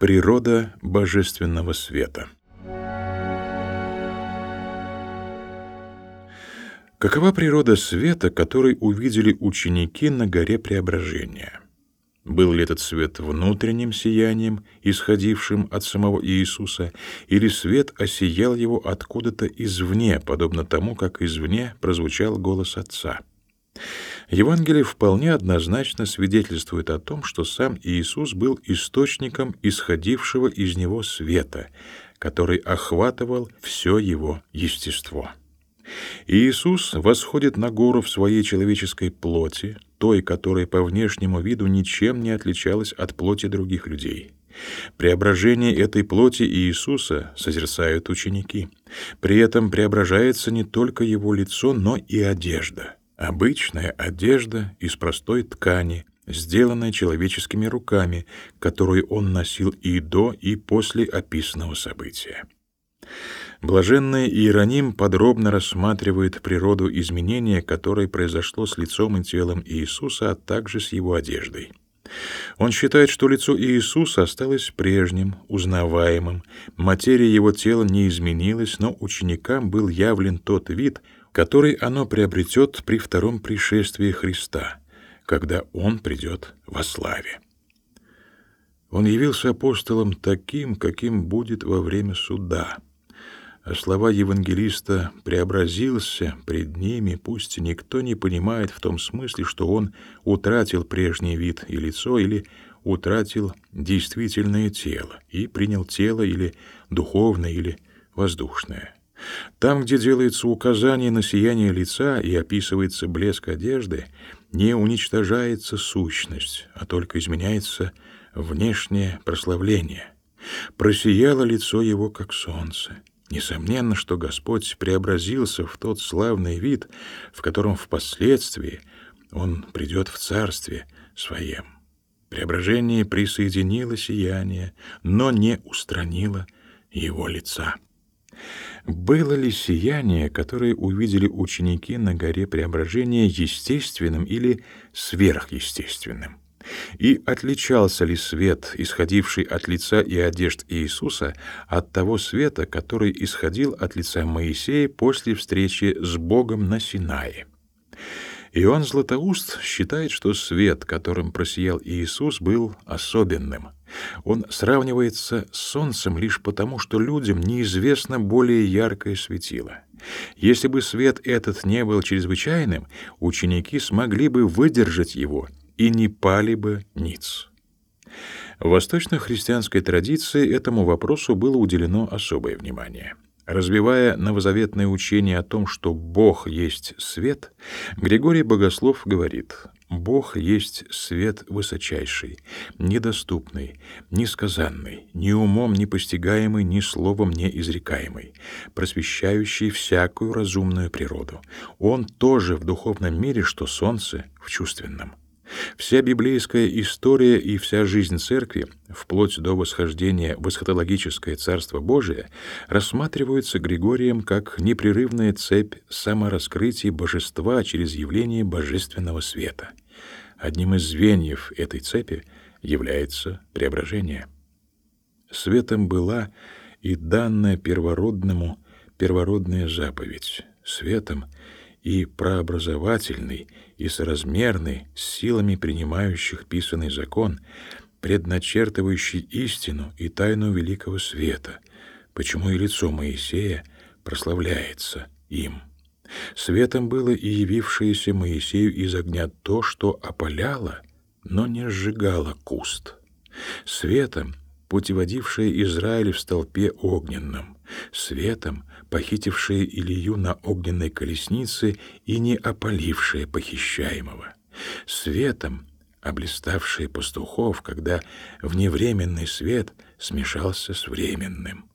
Природа божественного света. Какова природа света, который увидели ученики на горе Преображения? Был ли этот свет внутренним сиянием, исходившим от самого Иисуса, или свет осиял его откуда-то извне, подобно тому, как извне прозвучал голос Отца? Евангелие вполне однозначно свидетельствует о том, что сам Иисус был источником исходившего из него света, который охватывал все его естество. Иисус восходит на гору в своей человеческой плоти, той, которая по внешнему виду ничем не отличалась от плоти других людей. Преображение этой плоти Иисуса созерцают ученики. При этом преображается не только его лицо, но и одежда. Обычная одежда из простой ткани, сделанная человеческими руками, которую он носил и до, и после описанного события. Блаженный Иероним подробно рассматривает природу изменения, которое произошло с лицом и телом Иисуса, а также с его одеждой. Он считает, что лицо Иисуса осталось прежним, узнаваемым, материя его тела не изменилась, но ученикам был явлен тот вид, который оно приобретет при втором пришествии Христа, когда Он придет во славе. Он явился апостолом таким, каким будет во время суда — а слова евангелиста «преобразился пред ними», пусть никто не понимает в том смысле, что он утратил прежний вид и лицо или утратил действительное тело и принял тело или духовное, или воздушное. Там, где делается указание на сияние лица и описывается блеск одежды, не уничтожается сущность, а только изменяется внешнее прославление. Просияло лицо его, как солнце. Несомненно, что Господь преобразился в тот славный вид, в котором впоследствии Он придет в Царстве Своем. Преображение присоединило сияние, но не устранило его лица. Было ли сияние, которое увидели ученики на горе Преображения, естественным или сверхъестественным? И отличался ли свет, исходивший от лица и одежд Иисуса, от того света, который исходил от лица Моисея после встречи с Богом на Синае? Иоанн Златоуст считает, что свет, которым просиял Иисус, был особенным. Он сравнивается с солнцем лишь потому, что людям неизвестно более яркое светило. Если бы свет этот не был чрезвычайным, ученики смогли бы выдержать его — и не пали бы ниц. В восточно-христианской традиции этому вопросу было уделено особое внимание. Развивая новозаветное учение о том, что Бог есть свет, Григорий Богослов говорит: Бог есть свет высочайший, недоступный, несказанный, ни умом не постигаемый, ни словом не изрекаемый, просвещающий всякую разумную природу. Он тоже в духовном мире, что солнце в чувственном. Вся библейская история и вся жизнь церкви, вплоть до восхождения в эсхатологическое Царство Божие, рассматриваются Григорием как непрерывная цепь самораскрытия божества через явление божественного света. Одним из звеньев этой цепи является преображение. Светом была и данная первородному первородная заповедь, светом и прообразовательный и соразмерный с силами принимающих писанный закон, предначертывающий истину и тайну великого света, почему и лицо Моисея прославляется им. Светом было и явившееся Моисею из огня то, что опаляло, но не сжигало куст. Светом, путеводившее Израиль в столпе огненном, светом, похитившие Илью на огненной колеснице и не опалившие похищаемого, светом, облиставшие пастухов, когда вневременный свет смешался с временным,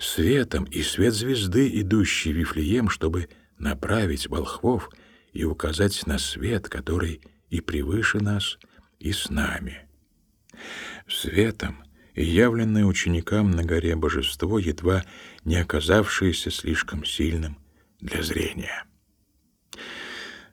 светом и свет звезды, идущий в Вифлеем, чтобы направить волхвов и указать на свет, который и превыше нас, и с нами. Светом — и явленное ученикам на горе божество, едва не оказавшееся слишком сильным для зрения.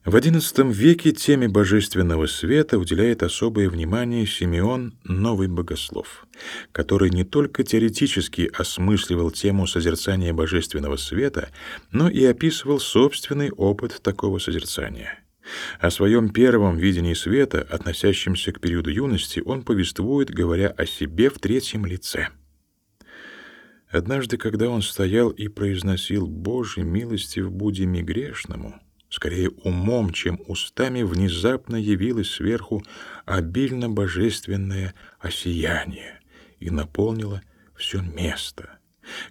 В XI веке теме божественного света уделяет особое внимание Симеон Новый Богослов, который не только теоретически осмысливал тему созерцания божественного света, но и описывал собственный опыт такого созерцания. О своем первом видении света, относящемся к периоду юности, он повествует, говоря о себе в третьем лице. Однажды, когда он стоял и произносил «Боже, милости в будеми грешному», скорее умом, чем устами, внезапно явилось сверху обильно божественное осияние и наполнило все место.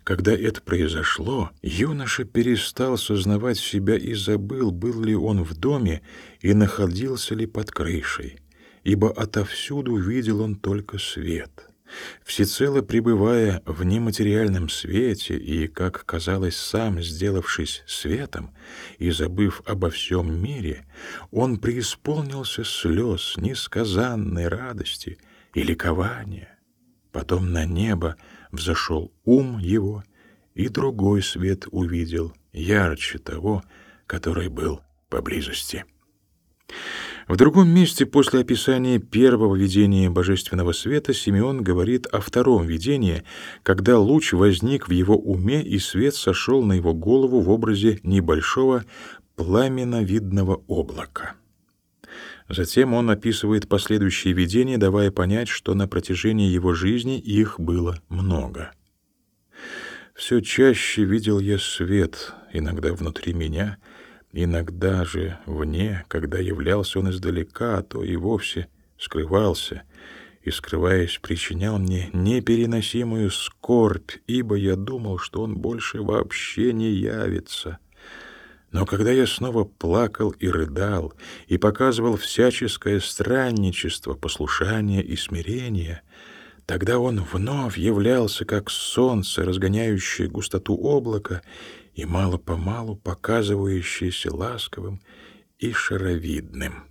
Когда это произошло, юноша перестал сознавать себя и забыл, был ли он в доме и находился ли под крышей, ибо отовсюду видел он только свет — всецело пребывая в нематериальном свете и, как казалось, сам сделавшись светом и забыв обо всем мире, он преисполнился слез несказанной радости и ликования. Потом на небо взошел ум его, и другой свет увидел, ярче того, который был поблизости. В другом месте после описания первого видения божественного света Симеон говорит о втором видении, когда луч возник в его уме и свет сошел на его голову в образе небольшого пламенно-видного облака. Затем он описывает последующие видения, давая понять, что на протяжении его жизни их было много. Все чаще видел я свет, иногда внутри меня — Иногда же вне, когда являлся он издалека, а то и вовсе скрывался, и, скрываясь, причинял мне непереносимую скорбь, ибо я думал, что он больше вообще не явится. Но когда я снова плакал и рыдал, и показывал всяческое странничество, послушание и смирение, тогда он вновь являлся, как солнце, разгоняющее густоту облака, и мало-помалу показывающееся ласковым и шаровидным.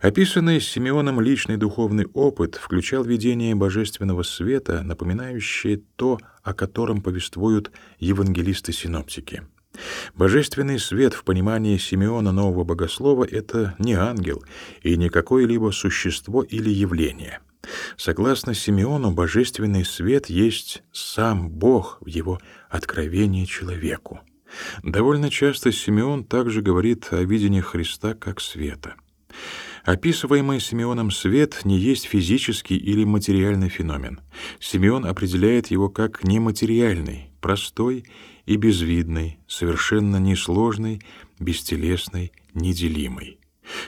Описанный Симеоном личный духовный опыт включал видение божественного света, напоминающее то, о котором повествуют евангелисты-синоптики. Божественный свет в понимании Симеона Нового Богослова — это не ангел и не какое-либо существо или явление — Согласно Симеону, божественный свет есть сам Бог в его откровении человеку. Довольно часто Симеон также говорит о видении Христа как света. Описываемый Симеоном свет не есть физический или материальный феномен. Симеон определяет его как нематериальный, простой и безвидный, совершенно несложный, бестелесный, неделимый.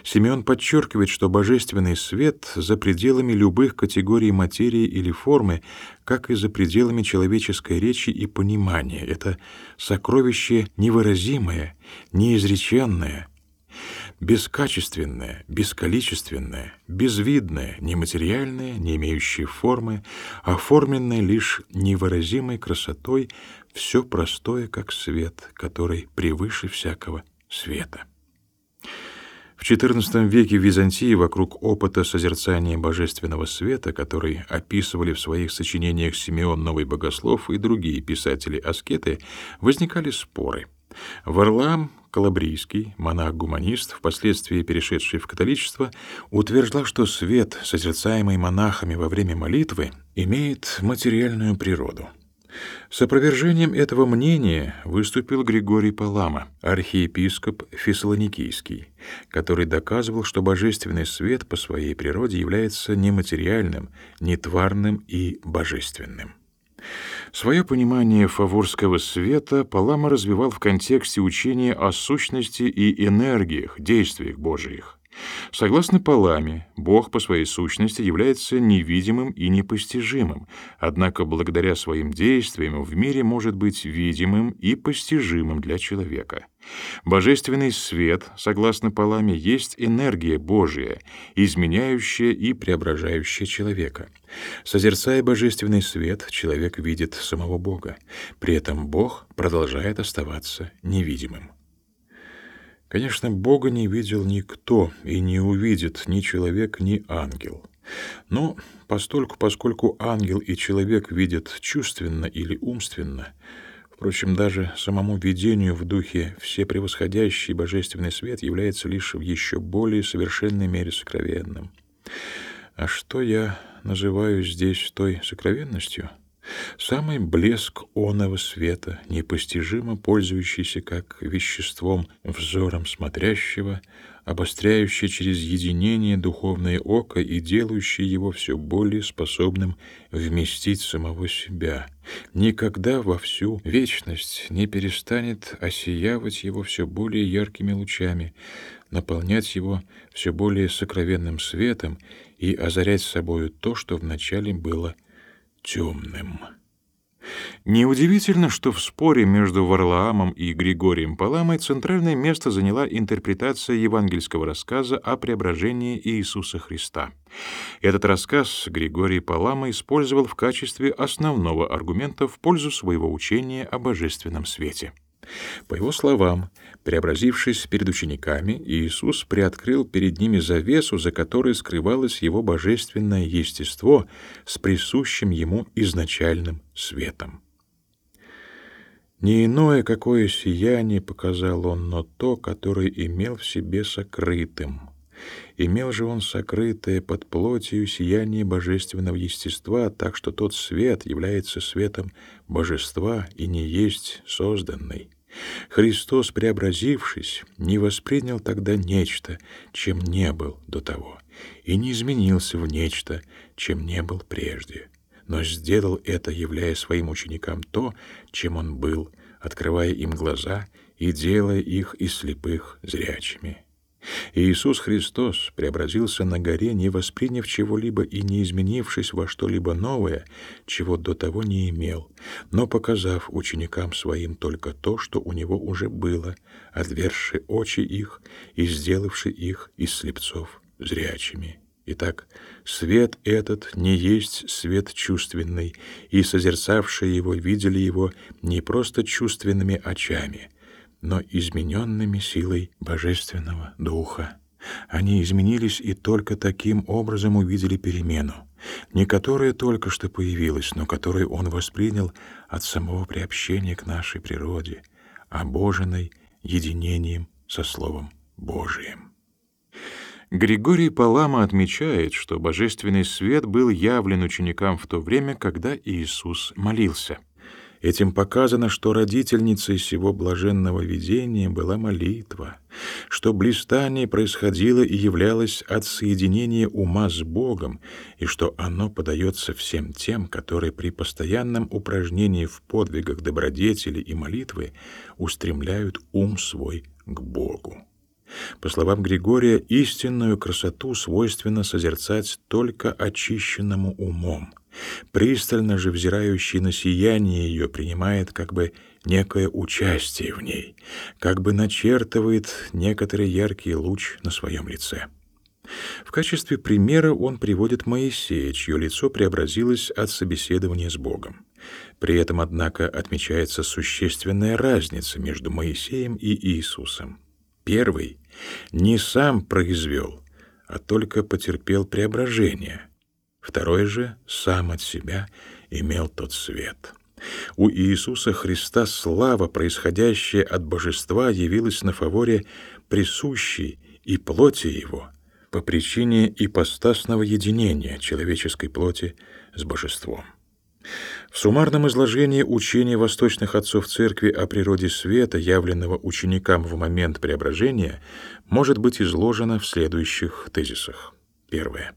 Симеон подчеркивает, что божественный свет за пределами любых категорий материи или формы, как и за пределами человеческой речи и понимания. Это сокровище невыразимое, неизреченное, бескачественное, бесколичественное, безвидное, нематериальное, не имеющее формы, оформленное лишь невыразимой красотой, все простое, как свет, который превыше всякого света. В XIV веке в Византии вокруг опыта созерцания божественного света, который описывали в своих сочинениях Симеон Новый Богослов и другие писатели-аскеты, возникали споры. Варлам Калабрийский, монах-гуманист, впоследствии перешедший в католичество, утверждал, что свет, созерцаемый монахами во время молитвы, имеет материальную природу — с опровержением этого мнения выступил Григорий Палама, архиепископ Фессалоникийский, который доказывал, что божественный свет по своей природе является нематериальным, нетварным и божественным. Свое понимание фаворского света Палама развивал в контексте учения о сущности и энергиях, действиях Божиих. Согласно Паламе, Бог по своей сущности является невидимым и непостижимым, однако благодаря своим действиям в мире может быть видимым и постижимым для человека. Божественный свет, согласно Паламе, есть энергия Божия, изменяющая и преображающая человека. Созерцая божественный свет, человек видит самого Бога. При этом Бог продолжает оставаться невидимым. Конечно, Бога не видел никто и не увидит ни человек, ни ангел. Но постольку, поскольку ангел и человек видят чувственно или умственно, Впрочем, даже самому видению в духе всепревосходящий божественный свет является лишь в еще более совершенной мере сокровенным. А что я называю здесь той сокровенностью? Самый блеск оного света, непостижимо пользующийся как веществом взором смотрящего, обостряющий через единение духовное око и делающий его все более способным вместить самого себя, никогда во всю вечность не перестанет осиявать его все более яркими лучами, наполнять его все более сокровенным светом и озарять собою то, что вначале было темным. Неудивительно, что в споре между Варлаамом и Григорием Паламой центральное место заняла интерпретация евангельского рассказа о преображении Иисуса Христа. Этот рассказ Григорий Палама использовал в качестве основного аргумента в пользу своего учения о божественном свете. По его словам, преобразившись перед учениками, Иисус приоткрыл перед ними завесу, за которой скрывалось его божественное естество с присущим ему изначальным светом. Не иное какое сияние показал он, но то, которое имел в себе сокрытым. Имел же он сокрытое под плотью сияние божественного естества, так что тот свет является светом божества и не есть созданный. Христос, преобразившись, не воспринял тогда нечто, чем не был до того, и не изменился в нечто, чем не был прежде, но сделал это, являя своим ученикам то, чем он был, открывая им глаза и делая их из слепых зрячими. Иисус Христос преобразился на горе, не восприняв чего-либо и не изменившись во что-либо новое, чего до того не имел, но показав ученикам своим только то, что у него уже было, отверши очи их и сделавши их из слепцов зрячими. Итак, свет этот не есть свет чувственный, и созерцавшие его видели его не просто чувственными очами — но измененными силой Божественного Духа. Они изменились и только таким образом увидели перемену, не которая только что появилась, но которую он воспринял от самого приобщения к нашей природе, обоженной единением со Словом Божиим. Григорий Палама отмечает, что божественный свет был явлен ученикам в то время, когда Иисус молился — Этим показано, что родительницей всего блаженного видения была молитва, что блистание происходило и являлось от соединения ума с Богом, и что оно подается всем тем, которые при постоянном упражнении в подвигах добродетели и молитвы устремляют ум свой к Богу. По словам Григория, истинную красоту свойственно созерцать только очищенному умом — Пристально же взирающий на сияние ее принимает как бы некое участие в ней, как бы начертывает некоторый яркий луч на своем лице. В качестве примера он приводит Моисея, чье лицо преобразилось от собеседования с Богом. При этом, однако, отмечается существенная разница между Моисеем и Иисусом. Первый не сам произвел, а только потерпел преображение — Второй же сам от себя имел тот свет. У Иисуса Христа слава, происходящая от божества, явилась на фаворе присущей и плоти его по причине ипостасного единения человеческой плоти с божеством. В суммарном изложении учения восточных отцов церкви о природе света, явленного ученикам в момент преображения, может быть изложено в следующих тезисах. Первое.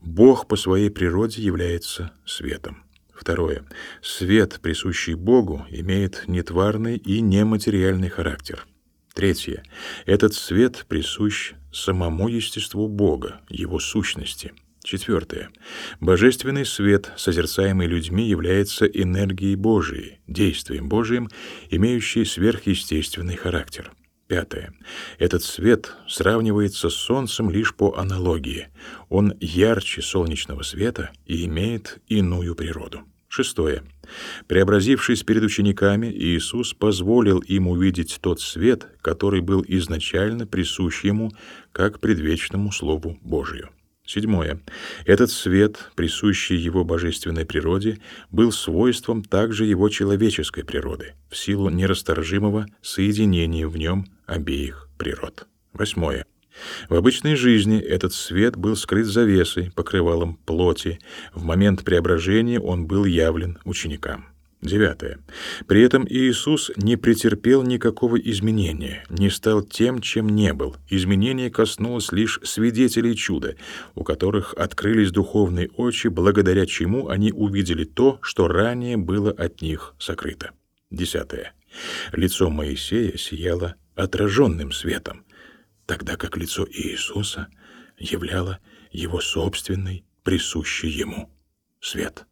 Бог по своей природе является светом. Второе. Свет, присущий Богу, имеет нетварный и нематериальный характер. Третье. Этот свет присущ самому естеству Бога, его сущности. Четвертое. Божественный свет, созерцаемый людьми, является энергией Божией, действием Божиим, имеющей сверхъестественный характер. Пятое. Этот свет сравнивается с солнцем лишь по аналогии. Он ярче солнечного света и имеет иную природу. Шестое. Преобразившись перед учениками, Иисус позволил им увидеть тот свет, который был изначально присущ ему как предвечному Слову Божию. Седьмое. Этот свет, присущий его божественной природе, был свойством также его человеческой природы, в силу нерасторжимого соединения в нем обеих природ. Восьмое. В обычной жизни этот свет был скрыт завесой, покрывалом плоти. В момент преображения он был явлен ученикам. Девятое. При этом Иисус не претерпел никакого изменения, не стал тем, чем не был. Изменение коснулось лишь свидетелей чуда, у которых открылись духовные очи, благодаря чему они увидели то, что ранее было от них сокрыто. Десятое. Лицо Моисея сияло отраженным светом, тогда как лицо Иисуса являло его собственный, присущий ему свет.